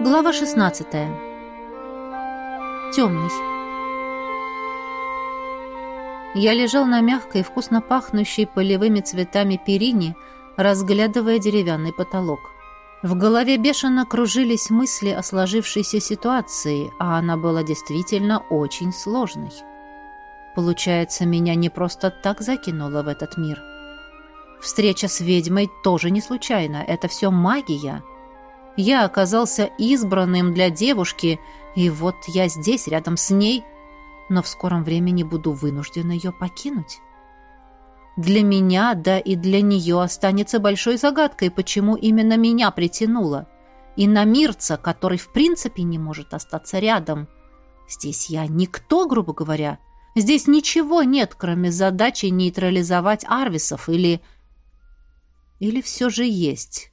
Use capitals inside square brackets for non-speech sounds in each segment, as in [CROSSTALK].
Глава 16. Темный. Я лежал на мягкой, вкусно пахнущей полевыми цветами перине, разглядывая деревянный потолок. В голове бешено кружились мысли о сложившейся ситуации, а она была действительно очень сложной. Получается, меня не просто так закинуло в этот мир. Встреча с ведьмой тоже не случайно, это все магия — я оказался избранным для девушки, и вот я здесь, рядом с ней, но в скором времени буду вынужден ее покинуть. Для меня, да и для нее останется большой загадкой, почему именно меня притянуло. И на мирца, который в принципе не может остаться рядом. Здесь я никто, грубо говоря. Здесь ничего нет, кроме задачи нейтрализовать Арвисов или... Или все же есть...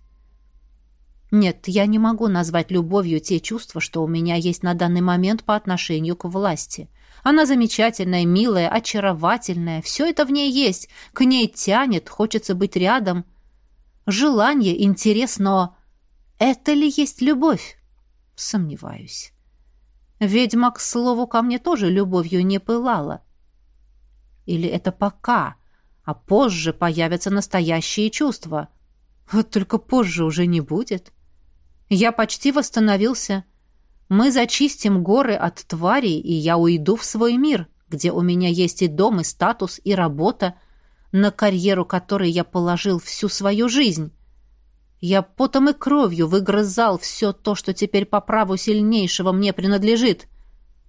Нет, я не могу назвать любовью те чувства, что у меня есть на данный момент по отношению к власти. Она замечательная, милая, очаровательная. Все это в ней есть. К ней тянет, хочется быть рядом. Желание, интерес, но... Это ли есть любовь? Сомневаюсь. Ведьма, к слову, ко мне тоже любовью не пылала. Или это пока, а позже появятся настоящие чувства. Вот только позже уже не будет. Я почти восстановился. Мы зачистим горы от тварей, и я уйду в свой мир, где у меня есть и дом, и статус, и работа, на карьеру которой я положил всю свою жизнь. Я потом и кровью выгрызал все то, что теперь по праву сильнейшего мне принадлежит.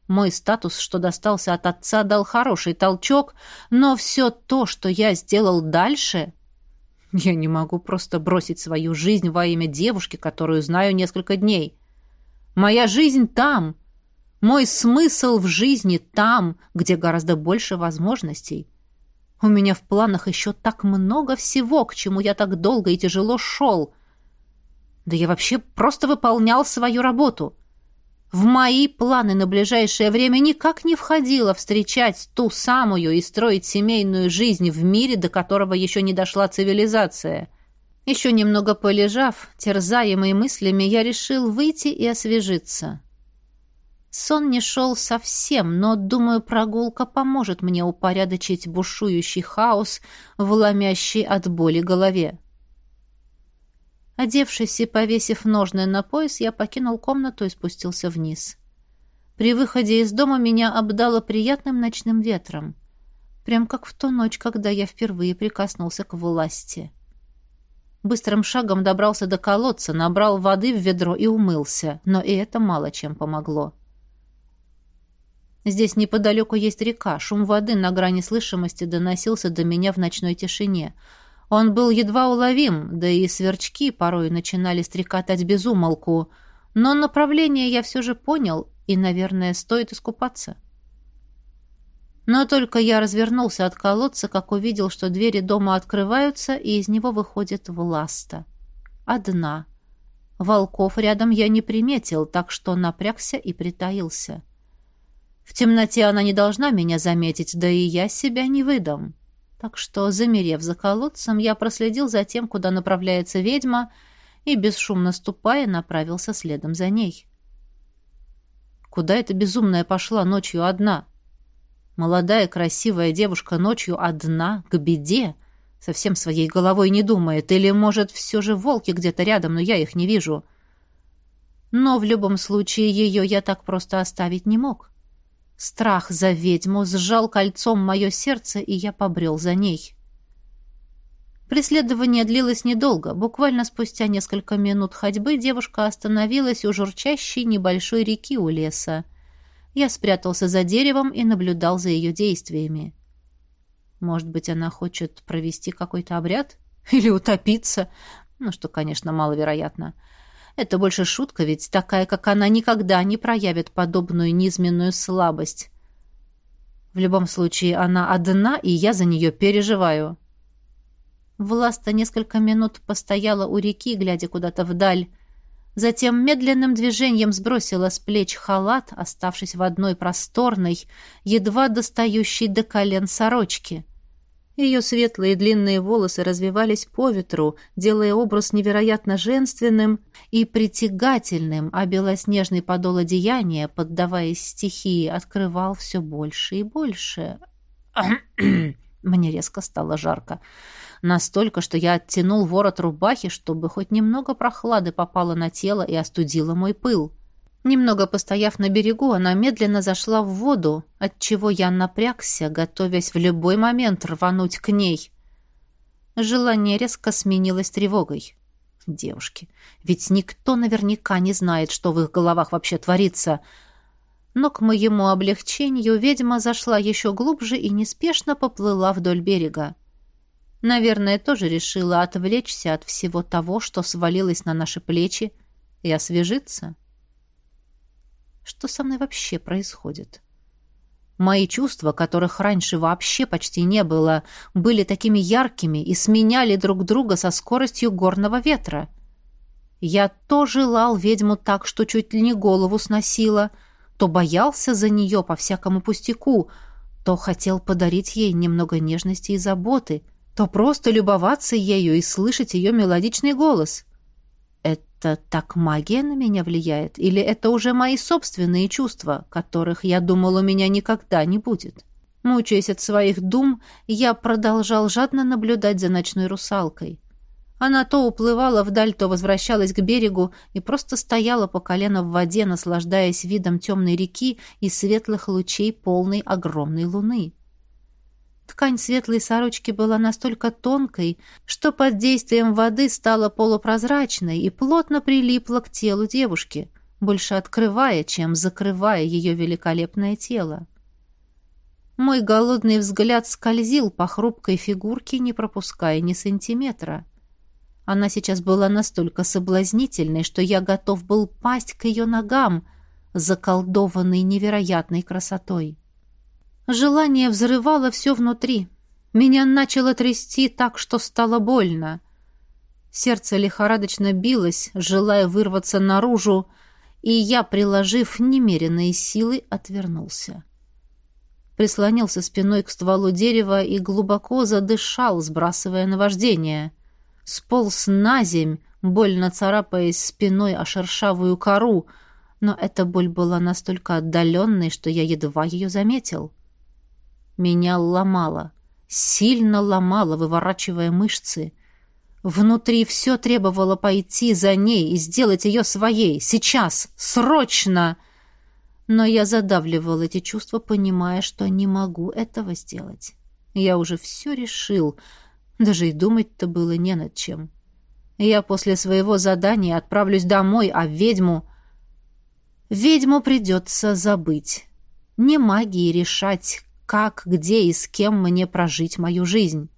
Мой статус, что достался от отца, дал хороший толчок, но все то, что я сделал дальше, я не могу просто бросить свою жизнь во имя девушки, которую знаю несколько дней. Моя жизнь там. Мой смысл в жизни там, где гораздо больше возможностей. У меня в планах еще так много всего, к чему я так долго и тяжело шел. Да я вообще просто выполнял свою работу. В мои планы на ближайшее время никак не входило встречать ту самую и строить семейную жизнь в мире, до которого еще не дошла цивилизация. Еще немного полежав, терзаемый мыслями, я решил выйти и освежиться. Сон не шел совсем, но, думаю, прогулка поможет мне упорядочить бушующий хаос, вломящий от боли голове. Одевшись и повесив ножны на пояс, я покинул комнату и спустился вниз. При выходе из дома меня обдало приятным ночным ветром. Прям как в ту ночь, когда я впервые прикоснулся к власти. Быстрым шагом добрался до колодца, набрал воды в ведро и умылся, но и это мало чем помогло. Здесь неподалеку есть река, шум воды на грани слышимости доносился до меня в ночной тишине — он был едва уловим, да и сверчки порой начинали стрекотать без умолку, но направление я все же понял, и, наверное, стоит искупаться. Но только я развернулся от колодца, как увидел, что двери дома открываются, и из него выходит Власта. Одна. Волков рядом я не приметил, так что напрягся и притаился. В темноте она не должна меня заметить, да и я себя не выдам. Так что, замерев за колодцем, я проследил за тем, куда направляется ведьма, и, бесшумно ступая, направился следом за ней. Куда эта безумная пошла ночью одна? Молодая красивая девушка ночью одна, к беде, совсем своей головой не думает, или, может, все же волки где-то рядом, но я их не вижу. Но в любом случае ее я так просто оставить не мог. Страх за ведьму сжал кольцом мое сердце, и я побрел за ней. Преследование длилось недолго. Буквально спустя несколько минут ходьбы девушка остановилась у журчащей небольшой реки у леса. Я спрятался за деревом и наблюдал за ее действиями. Может быть, она хочет провести какой-то обряд? Или утопиться? Ну, что, конечно, маловероятно. — это больше шутка, ведь такая, как она, никогда не проявит подобную низменную слабость. В любом случае, она одна, и я за нее переживаю. Власта несколько минут постояла у реки, глядя куда-то вдаль. Затем медленным движением сбросила с плеч халат, оставшись в одной просторной, едва достающей до колен сорочке. Ее светлые длинные волосы развивались по ветру, делая образ невероятно женственным и притягательным, а белоснежный подол одеяния, поддаваясь стихии, открывал все больше и больше. [CLEARS THROAT] Мне резко стало жарко. Настолько, что я оттянул ворот рубахи, чтобы хоть немного прохлады попало на тело и остудило мой пыл. Немного постояв на берегу, она медленно зашла в воду, отчего я напрягся, готовясь в любой момент рвануть к ней. Желание резко сменилось тревогой. Девушки, ведь никто наверняка не знает, что в их головах вообще творится. Но к моему облегчению ведьма зашла еще глубже и неспешно поплыла вдоль берега. Наверное, тоже решила отвлечься от всего того, что свалилось на наши плечи, и освежиться. — что со мной вообще происходит? Мои чувства, которых раньше вообще почти не было, были такими яркими и сменяли друг друга со скоростью горного ветра. Я то желал ведьму так, что чуть ли не голову сносила, то боялся за нее по всякому пустяку, то хотел подарить ей немного нежности и заботы, то просто любоваться ею и слышать ее мелодичный голос. Это так магия на меня влияет? Или это уже мои собственные чувства, которых, я думал, у меня никогда не будет? Мучаясь от своих дум, я продолжал жадно наблюдать за ночной русалкой. Она то уплывала вдаль, то возвращалась к берегу и просто стояла по колено в воде, наслаждаясь видом темной реки и светлых лучей полной огромной луны. Ткань светлой сорочки была настолько тонкой, что под действием воды стала полупрозрачной и плотно прилипла к телу девушки, больше открывая, чем закрывая ее великолепное тело. Мой голодный взгляд скользил по хрупкой фигурке, не пропуская ни сантиметра. Она сейчас была настолько соблазнительной, что я готов был пасть к ее ногам, заколдованной невероятной красотой. Желание взрывало все внутри. Меня начало трясти так, что стало больно. Сердце лихорадочно билось, желая вырваться наружу, и я, приложив немеренные силы, отвернулся. Прислонился спиной к стволу дерева и глубоко задышал, сбрасывая наваждение. Сполз на земь, больно царапаясь спиной о шершавую кору, но эта боль была настолько отдаленной, что я едва ее заметил. Меня ломало, сильно ломало, выворачивая мышцы. Внутри все требовало пойти за ней и сделать ее своей. Сейчас, срочно! Но я задавливал эти чувства, понимая, что не могу этого сделать. Я уже все решил, даже и думать-то было не над чем. Я после своего задания отправлюсь домой, а ведьму... Ведьму придется забыть. Не магии решать, как, где и с кем мне прожить мою жизнь.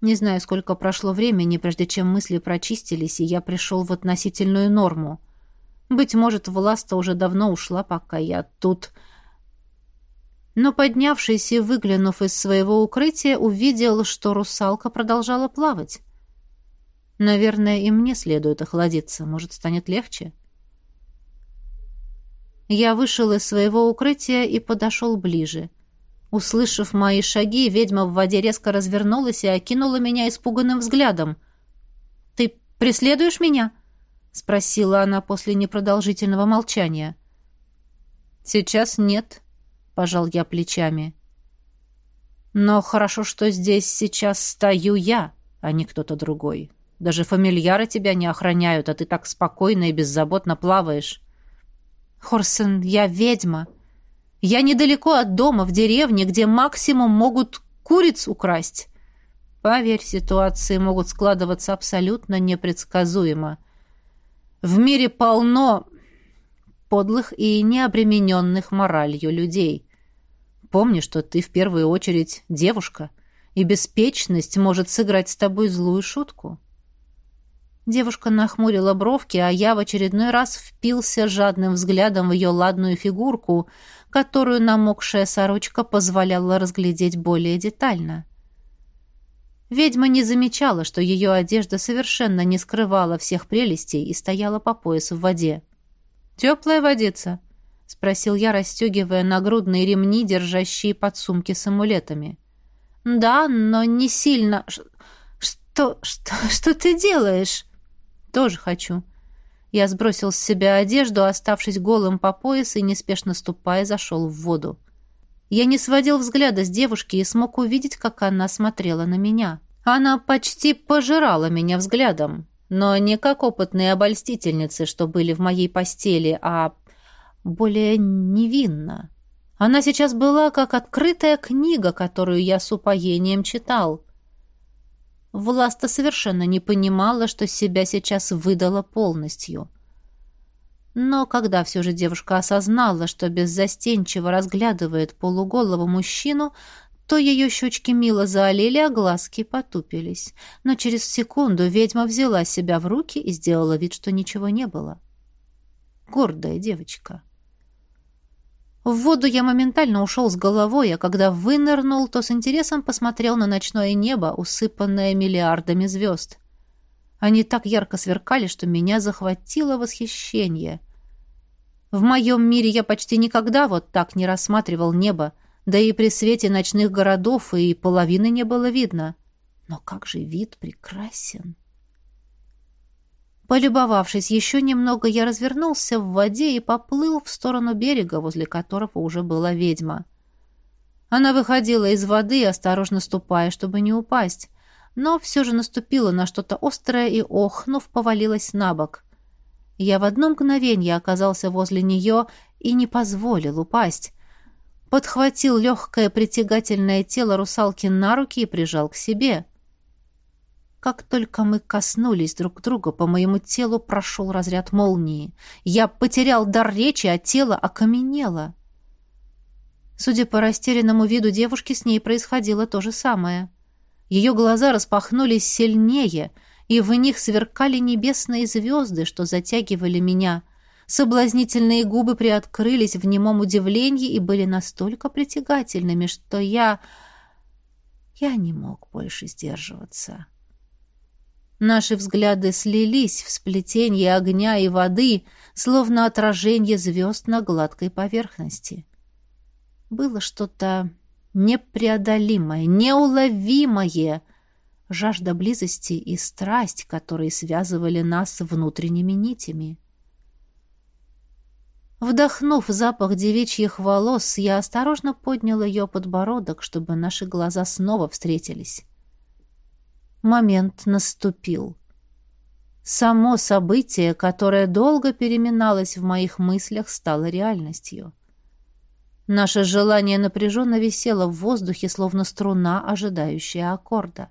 Не знаю, сколько прошло времени, прежде чем мысли прочистились, и я пришел в относительную норму. Быть может, власта уже давно ушла, пока я тут... Но, поднявшись и выглянув из своего укрытия, увидел, что русалка продолжала плавать. Наверное, и мне следует охладиться. Может, станет легче? — я вышел из своего укрытия и подошел ближе. Услышав мои шаги, ведьма в воде резко развернулась и окинула меня испуганным взглядом. «Ты преследуешь меня?» — спросила она после непродолжительного молчания. «Сейчас нет», — пожал я плечами. «Но хорошо, что здесь сейчас стою я, а не кто-то другой. Даже фамильяры тебя не охраняют, а ты так спокойно и беззаботно плаваешь». Хорсен, я ведьма. Я недалеко от дома, в деревне, где максимум могут куриц украсть. Поверь, ситуации могут складываться абсолютно непредсказуемо. В мире полно подлых и необремененных моралью людей. Помни, что ты в первую очередь девушка, и беспечность может сыграть с тобой злую шутку. Девушка нахмурила бровки, а я в очередной раз впился жадным взглядом в ее ладную фигурку, которую намокшая сорочка позволяла разглядеть более детально. Ведьма не замечала, что ее одежда совершенно не скрывала всех прелестей и стояла по пояс в воде. «Теплая водица?» — спросил я, расстегивая нагрудные ремни, держащие подсумки с амулетами. «Да, но не сильно. Что, что, что ты делаешь?» «Тоже хочу». Я сбросил с себя одежду, оставшись голым по пояс и, неспешно ступая, зашел в воду. Я не сводил взгляда с девушки и смог увидеть, как она смотрела на меня. Она почти пожирала меня взглядом, но не как опытные обольстительницы, что были в моей постели, а более невинно. Она сейчас была как открытая книга, которую я с упоением читал. Власта совершенно не понимала, что себя сейчас выдала полностью. Но когда все же девушка осознала, что беззастенчиво разглядывает полуголого мужчину, то ее щечки мило заолели, а глазки потупились. Но через секунду ведьма взяла себя в руки и сделала вид, что ничего не было. Гордая девочка. В воду я моментально ушел с головой, а когда вынырнул, то с интересом посмотрел на ночное небо, усыпанное миллиардами звезд. Они так ярко сверкали, что меня захватило восхищение. В моем мире я почти никогда вот так не рассматривал небо, да и при свете ночных городов и половины не было видно. Но как же вид прекрасен! Полюбовавшись еще немного, я развернулся в воде и поплыл в сторону берега, возле которого уже была ведьма. Она выходила из воды, осторожно ступая, чтобы не упасть, но все же наступила на что-то острое и, охнув, повалилась на бок. Я в одно мгновение оказался возле нее и не позволил упасть, подхватил легкое притягательное тело русалки на руки и прижал к себе. Как только мы коснулись друг друга, по моему телу прошел разряд молнии. Я потерял дар речи, а тело окаменело. Судя по растерянному виду девушки, с ней происходило то же самое. Ее глаза распахнулись сильнее, и в них сверкали небесные звезды, что затягивали меня — Соблазнительные губы приоткрылись в немом удивлении и были настолько притягательными, что я... Я не мог больше сдерживаться. Наши взгляды слились в сплетении огня и воды, словно отражение звезд на гладкой поверхности. Было что-то непреодолимое, неуловимое, жажда близости и страсть, которые связывали нас внутренними нитями. Вдохнув запах девичьих волос, я осторожно поднял ее подбородок, чтобы наши глаза снова встретились. Момент наступил. Само событие, которое долго переминалось в моих мыслях, стало реальностью. Наше желание напряженно висело в воздухе, словно струна, ожидающая аккорда.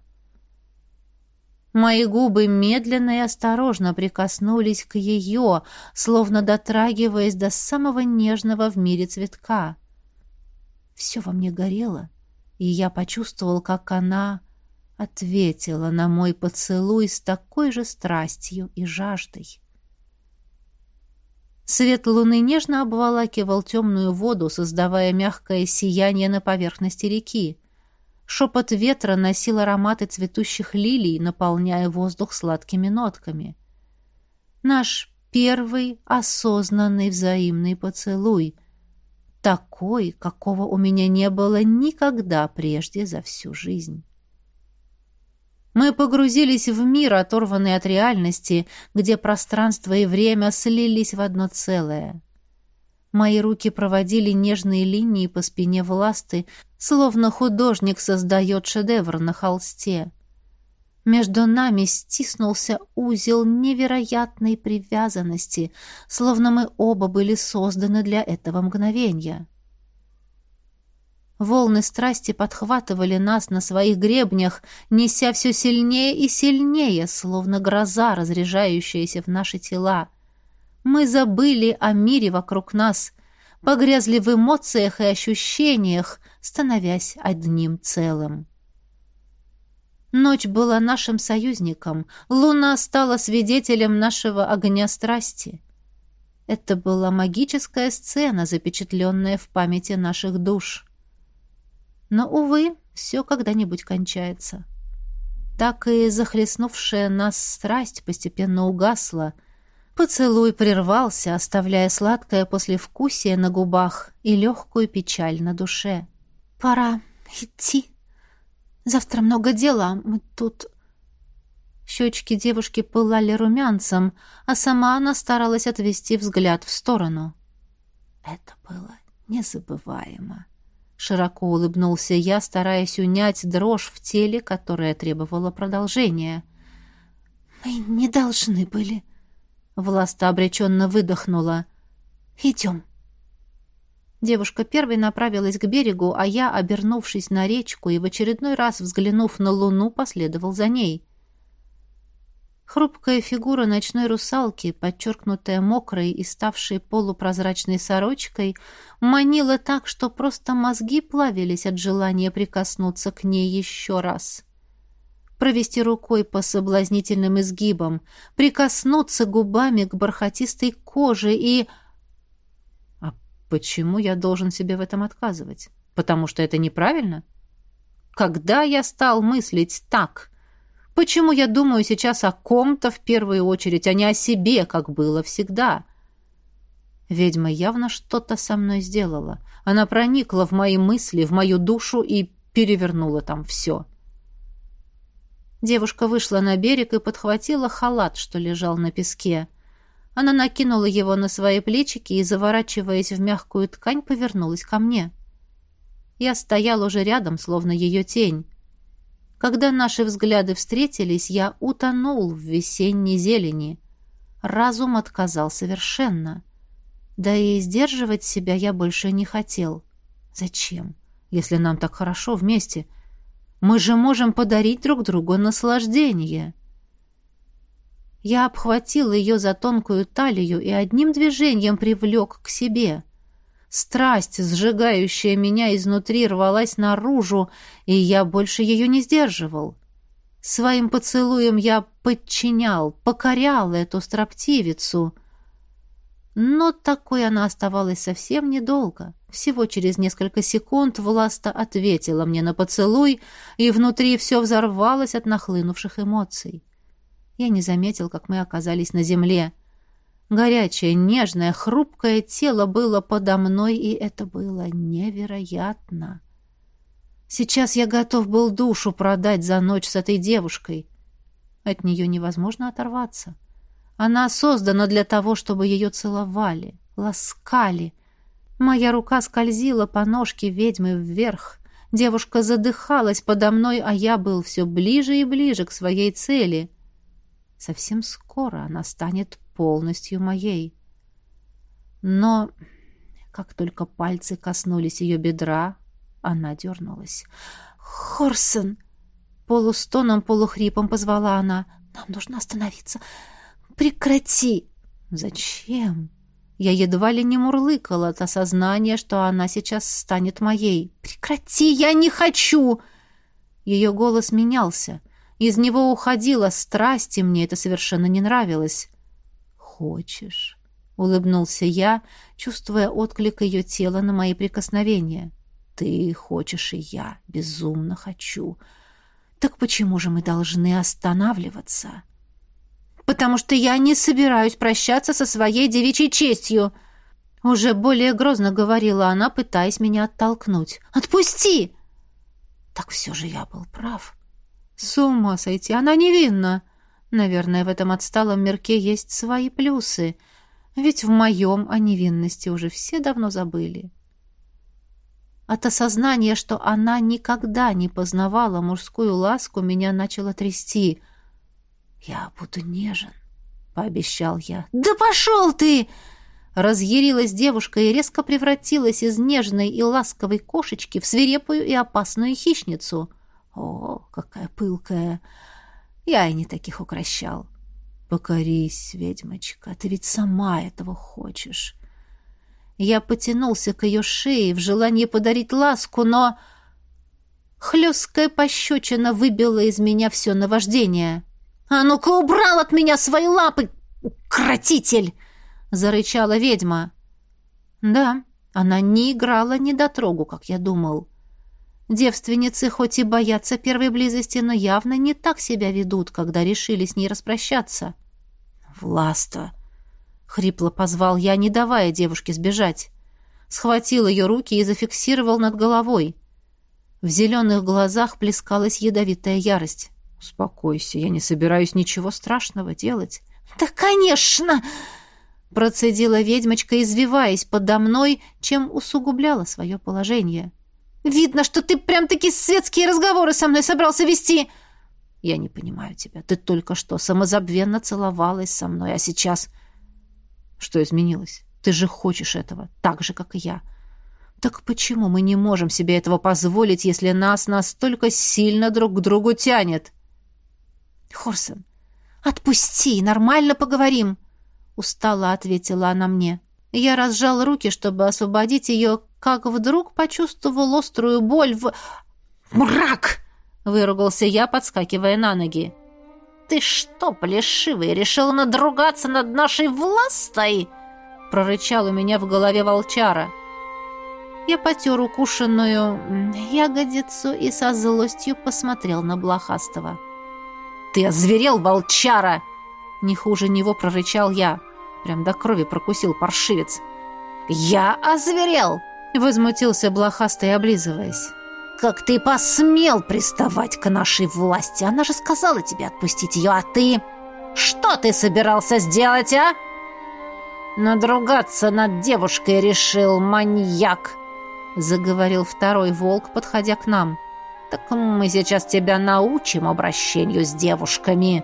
Мои губы медленно и осторожно прикоснулись к ее, словно дотрагиваясь до самого нежного в мире цветка. Все во мне горело, и я почувствовал, как она ответила на мой поцелуй с такой же страстью и жаждой. Свет луны нежно обволакивал темную воду, создавая мягкое сияние на поверхности реки. Шепот ветра носил ароматы цветущих лилий, наполняя воздух сладкими нотками. Наш первый осознанный взаимный поцелуй. Такой, какого у меня не было никогда прежде за всю жизнь. Мы погрузились в мир, оторванный от реальности, где пространство и время слились в одно целое — Мои руки проводили нежные линии по спине власты, словно художник создает шедевр на холсте. Между нами стиснулся узел невероятной привязанности, словно мы оба были созданы для этого мгновения. Волны страсти подхватывали нас на своих гребнях, неся все сильнее и сильнее, словно гроза, разряжающаяся в наши тела. Мы забыли о мире вокруг нас, погрязли в эмоциях и ощущениях, становясь одним целым. Ночь была нашим союзником, луна стала свидетелем нашего огня страсти. Это была магическая сцена, запечатленная в памяти наших душ. Но, увы, все когда-нибудь кончается. Так и захлестнувшая нас страсть постепенно угасла — Поцелуй прервался, оставляя сладкое послевкусие на губах и легкую печаль на душе. «Пора идти», Завтра много дела, мы тут...» Щечки девушки пылали румянцем, а сама она старалась отвести взгляд в сторону. Это было незабываемо. Широко улыбнулся я, стараясь унять дрожь в теле, которая требовала продолжения. «Мы не должны были...» Власта обреченно выдохнула. «Идем». Девушка первой направилась к берегу, а я, обернувшись на речку и в очередной раз взглянув на луну, последовал за ней. Хрупкая фигура ночной русалки, подчеркнутая мокрой и ставшей полупрозрачной сорочкой, манила так, что просто мозги плавились от желания прикоснуться к ней еще раз. Провести рукой по соблазнительным изгибам, прикоснуться губами к бархатистой коже и... А почему я должен себе в этом отказывать? Потому что это неправильно? Когда я стал мыслить так — Почему я думаю сейчас о ком-то в первую очередь, а не о себе, как было всегда? Ведьма явно что-то со мной сделала. Она проникла в мои мысли, в мою душу и перевернула там все. Девушка вышла на берег и подхватила халат, что лежал на песке. Она накинула его на свои плечики и, заворачиваясь в мягкую ткань, повернулась ко мне. Я стоял уже рядом, словно ее тень. Когда наши взгляды встретились, я утонул в весенней зелени. Разум отказал совершенно. Да и сдерживать себя я больше не хотел. Зачем, если нам так хорошо вместе? Мы же можем подарить друг другу наслаждение. Я обхватил ее за тонкую талию и одним движением привлек к себе — Страсть, сжигающая меня изнутри, рвалась наружу, и я больше ее не сдерживал. Своим поцелуем я подчинял, покорял эту строптивицу. Но такой она оставалась совсем недолго. Всего через несколько секунд Власта ответила мне на поцелуй, и внутри все взорвалось от нахлынувших эмоций. Я не заметил, как мы оказались на земле — Горячее, нежное, хрупкое тело было подо мной, и это было невероятно. Сейчас я готов был душу продать за ночь с этой девушкой. От нее невозможно оторваться. Она создана для того, чтобы ее целовали, ласкали. Моя рука скользила по ножке ведьмы вверх. Девушка задыхалась подо мной, а я был все ближе и ближе к своей цели. Совсем скоро она станет полностью моей. Но как только пальцы коснулись ее бедра, она дернулась. «Хорсон!» Полустоном, полухрипом позвала она. «Нам нужно остановиться. Прекрати!» «Зачем?» Я едва ли не мурлыкала от осознания, что она сейчас станет моей. «Прекрати! Я не хочу!» Ее голос менялся. Из него уходила страсть, и мне это совершенно не нравилось хочешь?» — улыбнулся я, чувствуя отклик ее тела на мои прикосновения. «Ты хочешь, и я безумно хочу. Так почему же мы должны останавливаться?» «Потому что я не собираюсь прощаться со своей девичьей честью!» Уже более грозно говорила она, пытаясь меня оттолкнуть. «Отпусти!» Так все же я был прав. С ума сойти, она невинна. Наверное, в этом отсталом мирке есть свои плюсы, ведь в моем о невинности уже все давно забыли. От осознания, что она никогда не познавала мужскую ласку, меня начало трясти. «Я буду нежен», — пообещал я. «Да пошел ты!» Разъярилась девушка и резко превратилась из нежной и ласковой кошечки в свирепую и опасную хищницу. «О, какая пылкая!» Я и не таких укращал. Покорись, ведьмочка, ты ведь сама этого хочешь. Я потянулся к ее шее в желании подарить ласку, но... Хлесткая пощечина выбила из меня все наваждение. «А ну-ка убрал от меня свои лапы, укротитель!» — зарычала ведьма. Да, она не играла недотрогу, как я думал. Девственницы хоть и боятся первой близости, но явно не так себя ведут, когда решили с ней распрощаться. «Власта!» — хрипло позвал я, не давая девушке сбежать. Схватил ее руки и зафиксировал над головой. В зеленых глазах плескалась ядовитая ярость. «Успокойся, я не собираюсь ничего страшного делать». «Да, конечно!» Процедила ведьмочка, извиваясь подо мной, чем усугубляла свое положение. «Видно, что ты прям-таки светские разговоры со мной собрался вести!» «Я не понимаю тебя. Ты только что самозабвенно целовалась со мной, а сейчас...» «Что изменилось? Ты же хочешь этого, так же, как и я. Так почему мы не можем себе этого позволить, если нас настолько сильно друг к другу тянет?» «Хорсон, отпусти, нормально поговорим!» устало ответила она мне. Я разжал руки, чтобы освободить ее, как вдруг почувствовал острую боль в... «Мрак!» — выругался я, подскакивая на ноги. «Ты что, плешивый, решил надругаться над нашей властой?» — прорычал у меня в голове волчара. Я потер укушенную ягодицу и со злостью посмотрел на Блохастого. «Ты озверел, волчара!» Не хуже него прорычал я. Прям до крови прокусил паршивец. «Я озверел!» Возмутился блохастый, облизываясь. «Как ты посмел приставать к нашей власти? Она же сказала тебе отпустить ее, а ты... Что ты собирался сделать, а?» «Надругаться над девушкой решил маньяк!» Заговорил второй волк, подходя к нам. «Так мы сейчас тебя научим обращению с девушками!»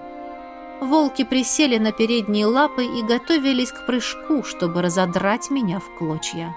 Волки присели на передние лапы и готовились к прыжку, чтобы разодрать меня в клочья.